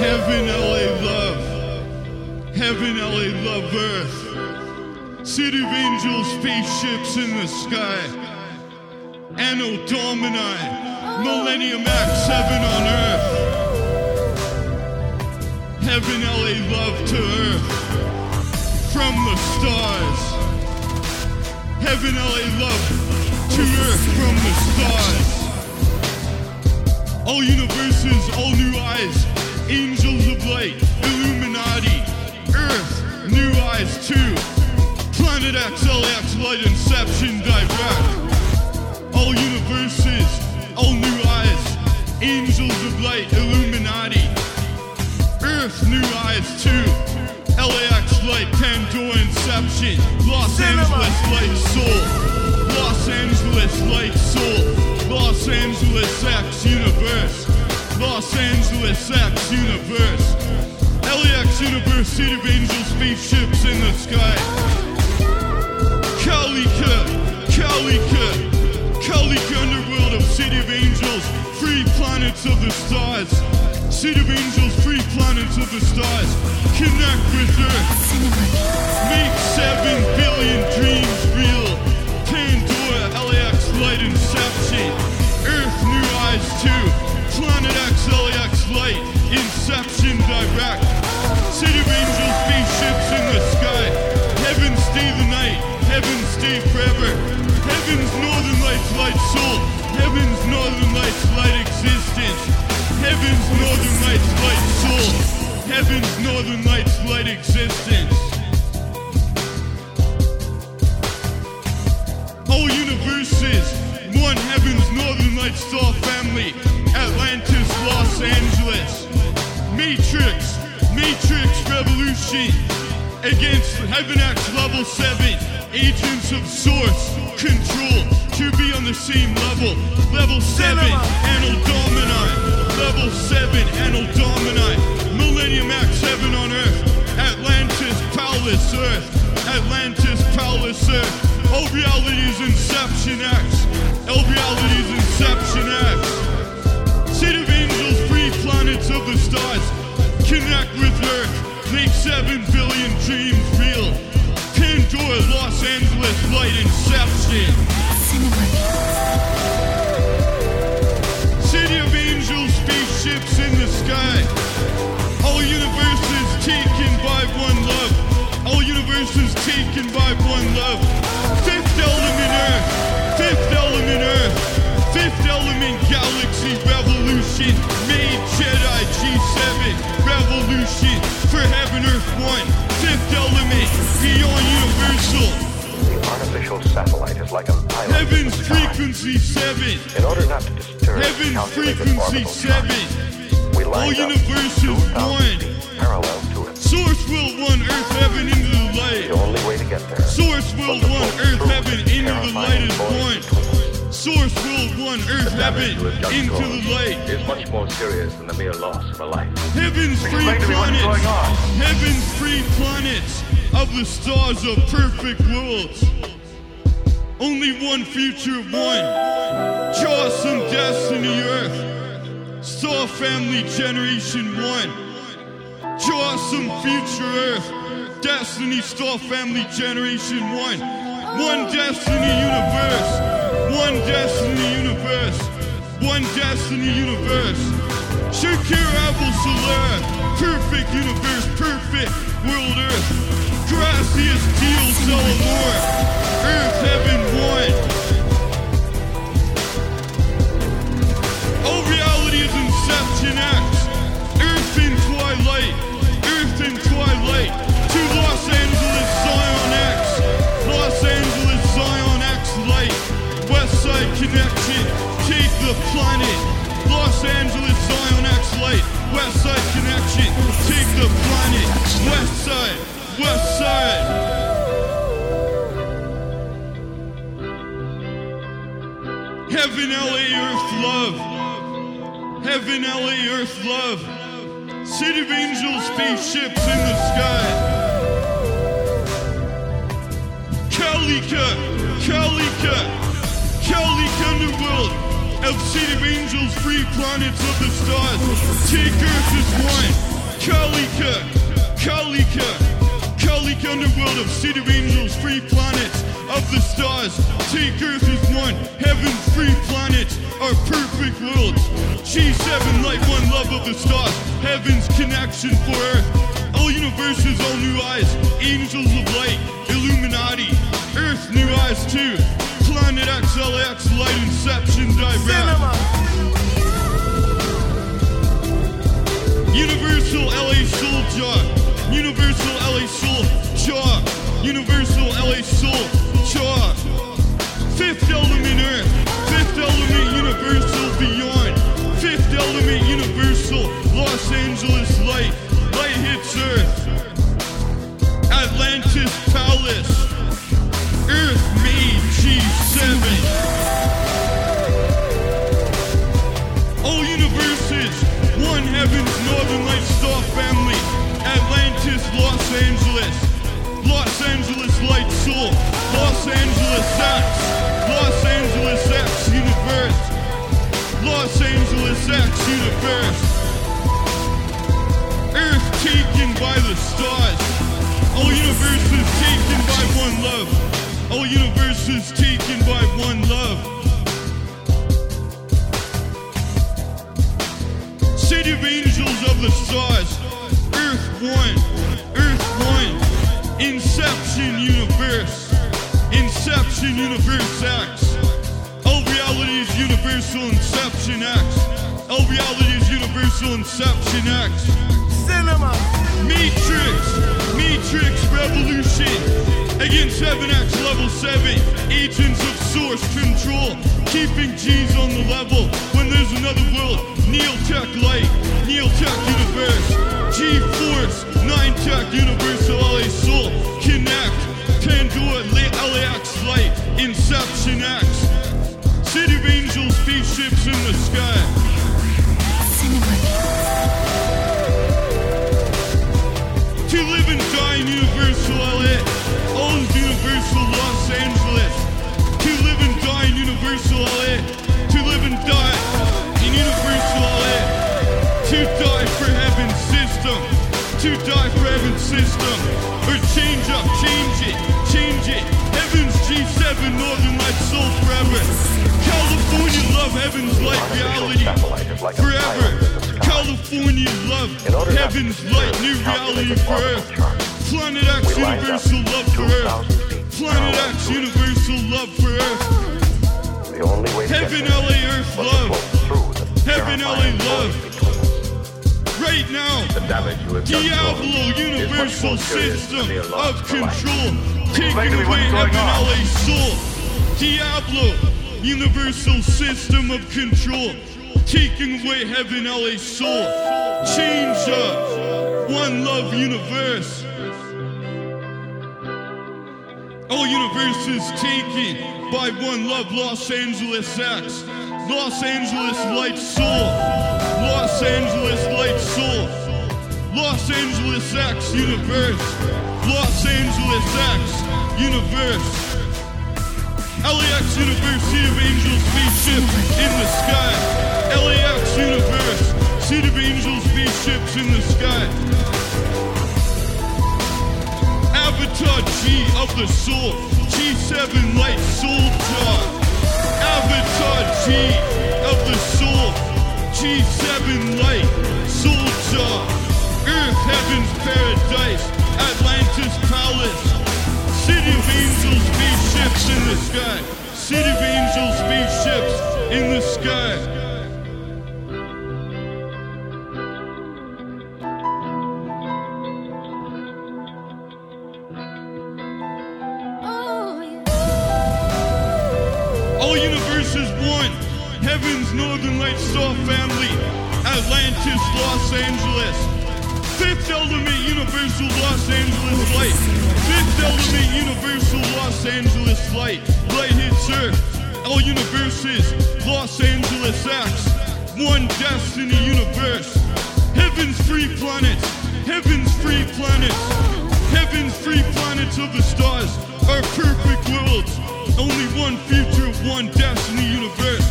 Heaven, LA love. Heaven, LA love Earth. City of angels, spaceships in the sky. Anno Domini. Millennium Act 7 on Earth. Heaven, LA love to Earth. From the stars. Heaven, LA love to Earth from the stars. All universes, all new eyes, angels of light, Illuminati, Earth, new eyes 2, Planet X, LX, light inception, direct. All universes, all new eyes, angels of light, Illuminati, Earth, new eyes 2, LAX light, Pandora inception, Los Angeles light soul, Los Angeles light soul. Los Angeles X universe. Los Angeles X universe. LAX universe, city of angels, spaceships in the sky. Kalika, Kalika, Kalika underworld of city of angels, free planets of the stars. City of angels, free planets of the stars. Connect with Earth. Make seven billion dreams real. Pandora, LAX, light inception. Earth, new eyes too. LAX, light. Inception direct. City of angels, spaceships in the sky. Heaven stay the night. Heaven stay forever. Heaven's northern lights, light soul. Heaven's northern lights, light existence. Heaven's northern lights, light soul. Heaven's northern lights, light existence. All universes, one heaven's northern light star family, Atlantis, Los Angeles. Matrix, Matrix Revolution against Heaven X Level 7. Agents of Source, Control, to be on the same level. Level 7, Anno Domini. Level 7, Anno Domini. Millennium Act 7 on Earth. Atlantis, Palace Earth. Atlantis, Palace Earth. All realities Inception X. All realities Inception X. of the stars. Connect with Earth. Make 7 billion dreams real. Pandora, Los Angeles, light inception. City of angels, spaceships in the sky. All universes taken by one love. All universes taken by one love. Fifth element Earth. Fifth element Earth. Fifth element galaxy revolution. Made Jedi G7 revolution for heaven Earth one. Fifth element beyond universal. The artificial satellite is like a pilot. Heaven's the frequency seven. In order not to disturb Heaven's frequency seven. charts, we All universes one. parallel to it. Source will one Earth heaven into the The light. only way to get there. Source will one Earth heaven the into the light is one. Source will one Earth heaven you have just into the light. is much more serious than the mere loss of a life. Heaven's free Explain to me what's planets. Heaven's free planets of the stars of perfect worlds. Only one future, one. Awesome destiny, Earth. Star family generation one. Awesome future, Earth. Destiny Star family generation one. One destiny universe. One destiny universe. One destiny universe. Shakira Abel Solar. Perfect universe, perfect world Earth. Gracias Dios el. Earth heaven one. All reality is Inception X. The planet. Los Angeles Zion X light. West Side connection. Take the planet. West Side. West Side. Heaven, LA, Earth, love. Heaven, LA, Earth, love. City of angels, spaceships in the sky. Kalika, Kalika, Kalika underworld. of Of Angels, free planets of the stars. Take Earth as one. Kalika, Kalika, Kalika underworld of City of Angels, free planets of the stars. Take Earth as one. Heaven's free planets are perfect worlds. G7 light, one love of the stars. Heaven's connection for Earth. All universes, all new eyes. Angels of light, Illuminati. Earth, new eyes too. Planet XLX, light inception direct. Universal LA Soul Jaw. Universal LA Soul Jaw. Universal LA Soul Jaw. Fifth element Earth. Fifth element Universal Beyond. Fifth element Universal Los Angeles Light. Light hits Earth. Atlantis Palace. Earth made G7. All universes, one heaven's northern light star family, Atlantis, Los Angeles, Los Angeles light soul, Los Angeles X, Los Angeles X universe, Los Angeles X universe, Earth taken by the stars, all universes taken by one love, all universes taken by one love. City of angels of the stars. Earth one. Earth one. Inception universe. Inception universe X. All reality is universal inception X. All reality is universal inception X. Cinema. Matrix, Matrix Revolution against 7X level 7. Agents of source control, keeping G's on the level when there's another world. Neil Tech Light, Neil Tech Universe, G Force, 9 Tech Universal LA Soul, Connect, Pandora, La- LAX Light, Inception X, City of Angels, spaceships in the sky. To die for heaven's system. Or change up, change it, change it. Heaven's G7 Northern Light Soul forever. California love heaven's light reality forever. California love In order not to heaven's light new reality calculated for Earth. Planet X we lined up universal love for Earth. Planet X universal love for Earth. The only way Heaven, LA, Earth, love. float through the Heaven, LA, love. Void between us. Right now, The damage you have done Diablo universal more serious than system of of a life. control. Taking Explain to me away. LA soul. Diablo universal system of control. Taking away Heaven, LA soul. Change up. One love universe. All universes taken by one love, Los Angeles X. Los Angeles Light Soul. Los Angeles Light Soul. Los Angeles X Universe. Los Angeles X Universe. LAX Universe, of Angels spaceship in the sky. LAX Universe, Seed of Angels spaceships in the sky. Avatar G of the soul. G7 light soul jar. Avatar G of the soul. G7 light soul jar. Earth heaven's paradise. Atlantis palace. City of angels spaceships in the sky. City of angels spaceships in the sky. Universes one. Heaven's Northern Light Star family. Atlantis, Los Angeles. Fifth element universal Los Angeles light. Fifth element universal Los Angeles light. Light hits Earth. All universes Los Angeles X. One destiny universe. Heaven's free planets. Heaven's free planets. Heaven's free planets of the stars are perfect worlds. Only one future, one destiny universe.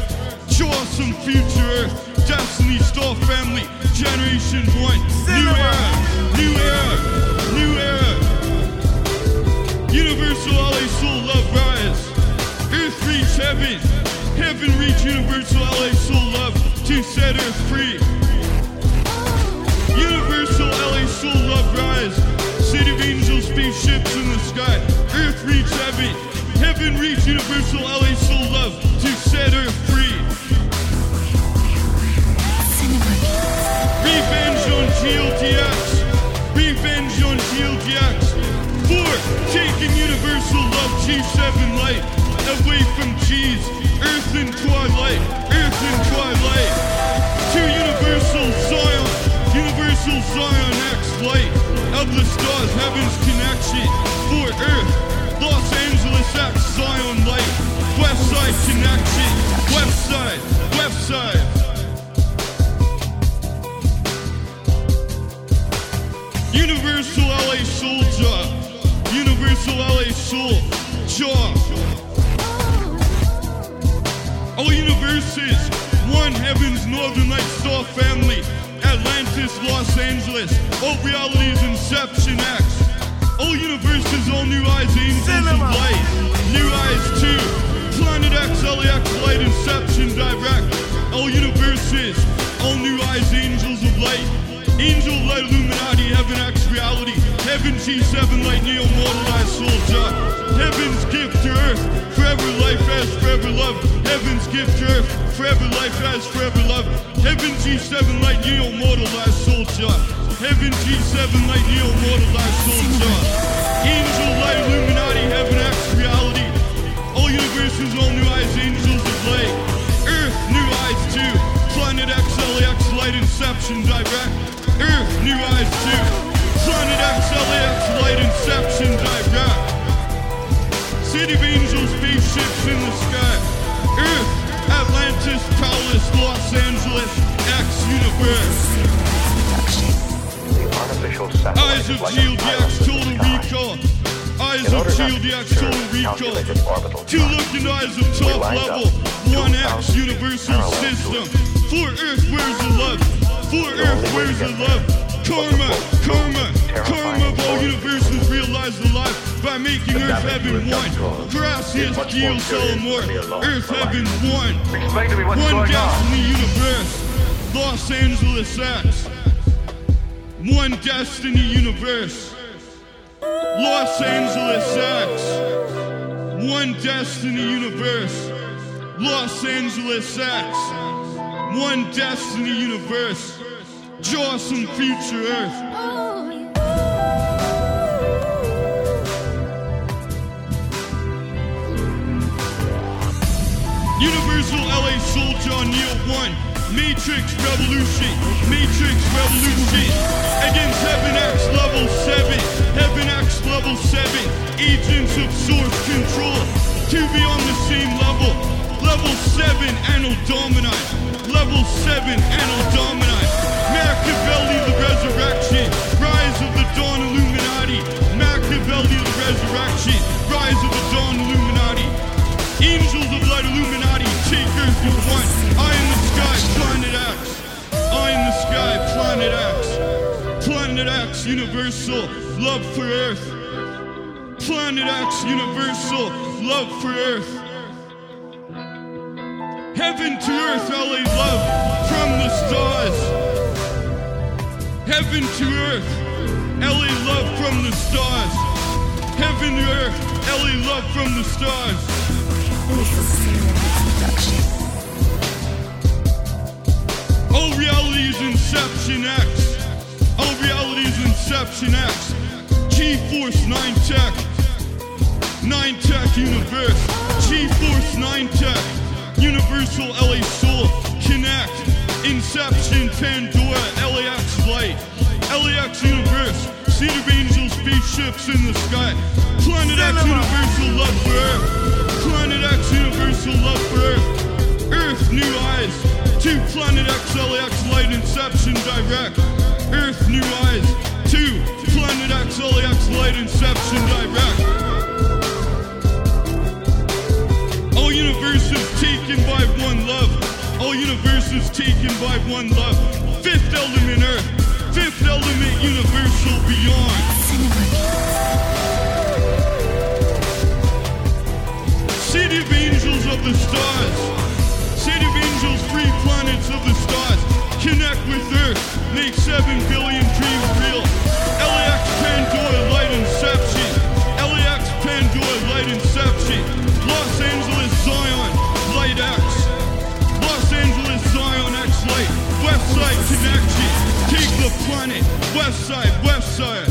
Jaw future Earth, Destiny, Star Family, Generation 1, New Era, New Era, New Era. Universal LA Soul Love Rise. Earth reach heaven. Heaven reach Universal LA Soul Love to set Earth free. Universal LA Soul Love Rise. City of angels, spaceships in the sky. Earth reach heaven. Heaven reach Universal LA Soul Love to set her free. Revenge on GLDX. Revenge on GLDX. Four, taking universal love G7 light away from G's. Earth and twilight. Earth and twilight. To universal Zion. Universal Zion X light of the stars. Heaven's connection. For Earth. Los Angeles X Zion light. West side connection. West side. West side. Universal LA Soul Jaw. Universal LA Soul Jaw. All universes, one heaven's northern light star family, Atlantis, Los Angeles, all realities, Inception X. All universes, all new eyes, angels of light, new eyes too. Planet X, LAX, light, Inception direct. All universes, all new eyes, angels of light. Angel light, Illuminati, Heaven X reality, Heaven G7 light, Neo mortalized soldier. Heaven's gift to earth, forever life as forever love. Heaven's gift to earth, forever life as forever love. Heaven G7 light, Neo mortalized soldier. Heaven G7 light, Neo mortalized soldier. Angel light, Illuminati, Heaven X reality. All universes, all new eyes, angels of light. Earth, new eyes too. Planet X, LAX, light, inception, direct. Earth, new eyes too. Planet X, LAX, light, inception, direct. City of angels, spaceships in the sky. Earth, Atlantis, Taurus, Los Angeles, X universe. The artificial Eyes of like GLDX, total the recall. Eyes In of not GLDX, total orbital Two looking eyes of top level. 1X universal system. For Earth, where's the love? The Earth, where's the love? Karma, karma, karma of all universes realized alive by making The Earth heaven one. done to us Gracias, much more serious than Solomor. mere loss Earth heaven one. Explain to me what's One on. destiny universe. Los Angeles X. One destiny universe. Los Angeles X. One destiny universe. Los Angeles X. One destiny universe. Draw some future Earth. Universal LA Soldier Neil 1. Matrix Revolution. Matrix Revolution. Against Heaven X level 7. Heaven X level 7. Agents of source control. To be on the same level. Level 7 Anno Domini. Level 7 Anno Domini. Machiavelli the Resurrection. Rise of the Dawn Illuminati. Machiavelli the Resurrection. Rise of the Dawn Illuminati. Angels of light, Illuminati, take Earth as one. X, universal, love for Earth. Planet X, universal, love for Earth. Heaven to Earth, LA love from the stars. Heaven to Earth, LA love from the stars. Heaven to Earth, LA love from the stars. All reality is Inception X. Inception X. G-Force 9 Tech. 9 Tech Universe. G-Force 9 Tech. Universal LA Soul. Connect. Inception Pandora. LAX Light. LAX Universe. Seed of Angels, spaceships in the sky. Planet X Universal Love for Earth. Planet X Universal Love for Earth. Earth New Eyes. Two Planet X LAX Light Inception Direct. Earth New Eyes. LAX Light Inception Direct. All universes taken by one love. All universes taken by one love. Fifth element Earth. Fifth element universal beyond. City of angels of the stars. City of angels, three planets of the stars. Connect with Earth. Make seven billion West Side, West Side.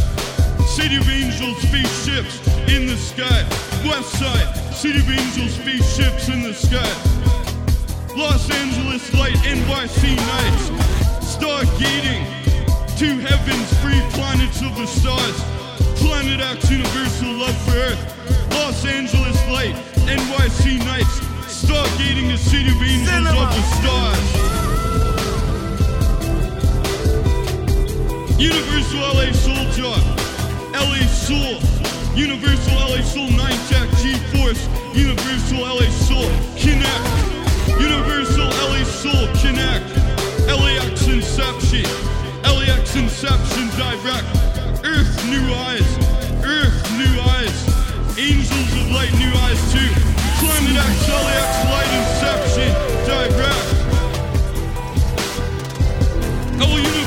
City of Angels spaceships in the sky. West Side. City of Angels spaceships in the sky. Los Angeles Light NYC Nights. star Stargating to heaven's free planets of the stars. Planet X Universal Love for Earth. Los Angeles Light NYC Nights. star Stargating the City of Angels of the stars. Universal LA Soul Soldier, LA Soul, Universal LA Soul 9 Tech G Force, Universal LA Soul Connect, Universal LA Soul Connect, LAX Inception, LAX Inception Direct, Earth New Eyes, Earth New Eyes, Angels of Light New Eyes too, Planet X LAX Light Inception. Direct, all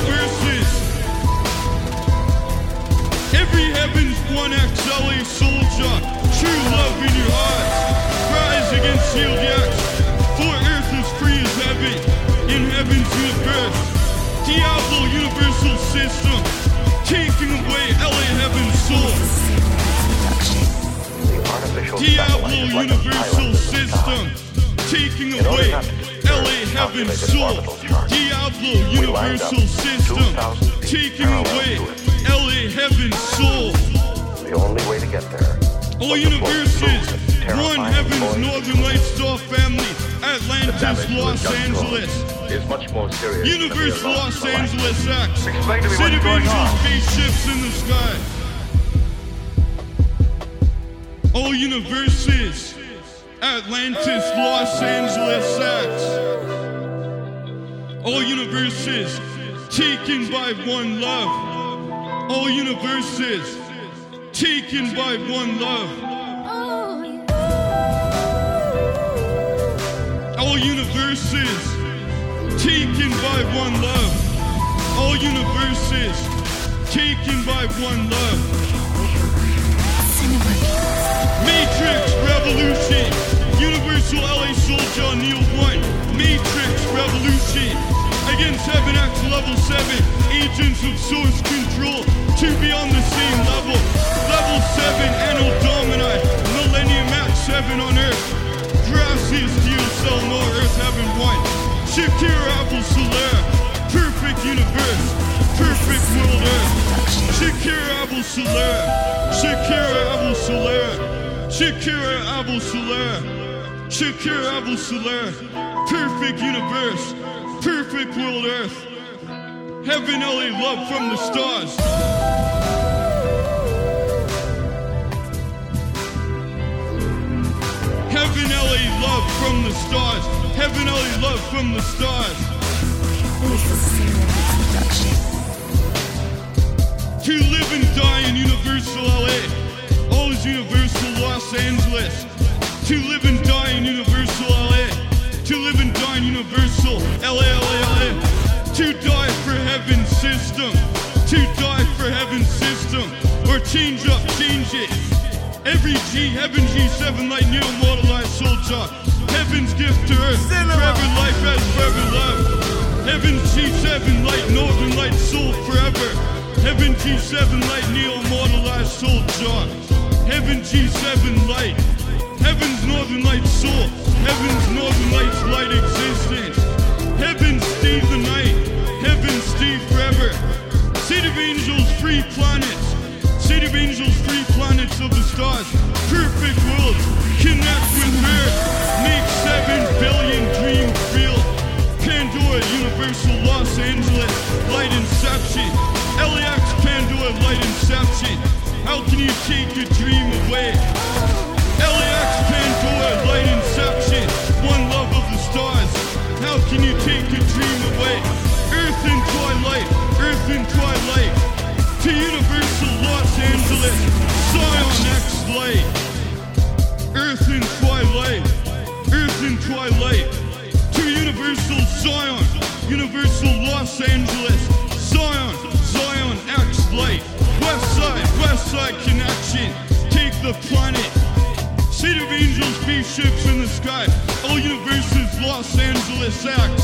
one XLA soldier, true love in your hearts. Rise against shield X, for earth is free as heaven, in heaven's universe. Diablo universal system, taking away LA heaven's soul. Diablo satellite is like a universal system, taking away not to disturb LA heaven's soul. Diablo we lined up universal system, taking away. LA heaven's soul. The only way to get there. All was to float universes, one heaven's. Northern Light Star family, Atlantis, Los Angeles, is much more serious. Universe Los of a life. Angeles X, Explain to me City of Angels, spaceships in the sky. All universes, Atlantis, Los Angeles X. All universes, taken by one love. All universes, taken by one love. All universes taken by one love. All universes taken by one love. Matrix Revolution. Universal LA Soldier Neil 1. Matrix Revolution. Against 7X Level 7. Agents of Source Abu Solar. Shakira Abu Solar. Shakira Abu Solar. Shakira Abu Solar. Perfect universe. Perfect world Earth. Heaven LA love from the stars. Heaven LA love from the stars. Heaven LA love from the stars. To live and die in Universal LA. All is Universal Los Angeles. To live and die in Universal LA. To live and die in Universal LA, LA, LA. To die for heaven's system. To die for heaven's system. Or change up, change it. Every G, Heaven G7 Light, Neo Immortalized Soldier. Heaven's gift to earth. Forever life as forever love. Heaven G7 Light, Northern Light Soul forever. Heaven G7 Light, Neo Immortalized Soldier. Heaven G7 Light. Heaven's Northern Light Soul. Heaven's Northern Light's light existence. Heaven Steve the Night. Heaven Steve forever. City of Angels, free planets. City of Angels, free planets of the stars. Perfect worlds. Connect with Earth. Make thanks to Los Angeles, Light Inception. LAX can do it, Light Inception. How can you take your dream away? LAX can do it, Light Inception. One love of the stars. How can you take your dream away? Earth in twilight, Earth in twilight. To Universal Los Angeles, Zion X Light. Earth in twilight, Earth in twilight. To Universal Zion. Los Angeles, Zion, Zion, X Light, Westside, Westside Connection, take the planet. City of angels, spaceships in the sky, all universes, Los Angeles, X.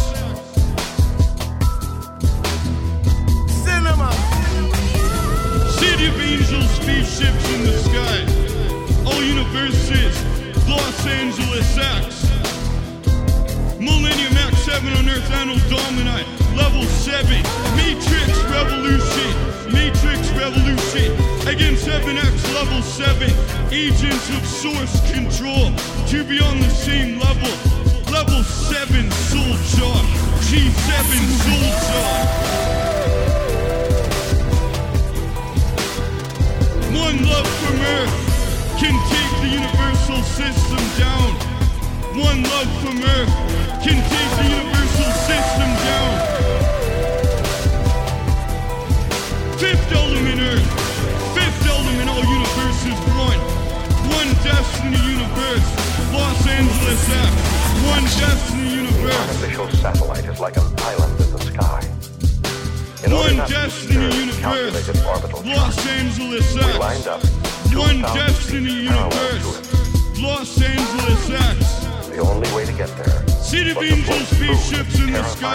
Cinema. City of angels, spaceships in the sky, all universes, Los Angeles, X. Millennium X, seven on earth, and will. Level 7, Matrix Revolution. Matrix Revolution. Against 7X Level 7. Agents of Source Control. To be on the same level. Level 7 Soul Shock. G7 Soul. One love from Earth can take the universal system down. One love from Earth can take the universal system down. Fifth element Earth, fifth element all universes one. One destiny universe, Los Angeles F. One destiny universe. Artificial satellite is like an island in the sky. In One destiny universe, Los Angeles we lined up X. One 2,000 destiny feet parallel to universe. Los Angeles X. The only way to get there City of Angels, spaceships in the sky.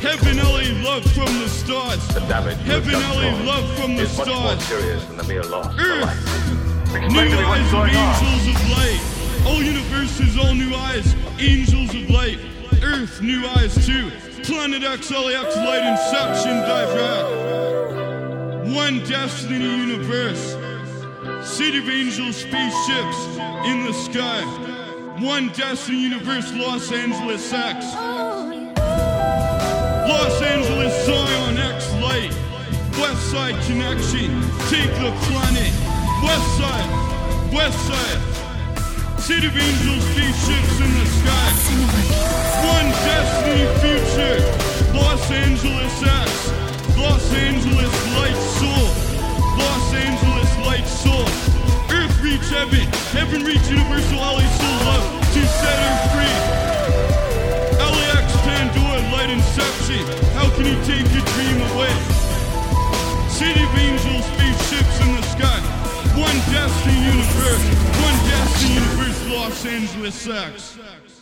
Heaven, LA, love from the stars. The damage Heaven, LA, love from the is much more stars. serious than the mere loss Earth. New eyes of angels of light. All universes, all new eyes. Angels of light. Earth, new eyes too. Planet X, LAX, light inception, direct. One destiny universe. City of angels, spaceships in the sky. One destiny universe, Los Angeles X. Los Angeles Zion X Light. West Side Connection. Take the planet. West Side. West Side. City of Angels, spaceships in the sky. One destiny future. Los Angeles X. Los Angeles Light Soul. Los Angeles reach heaven. Heaven reach universal LA Soul love to set her free. LAX Pandora light inception. How can he take your dream away? City of angels, spaceships in the sky. One destiny universe. One destiny universe, Los Angeles X.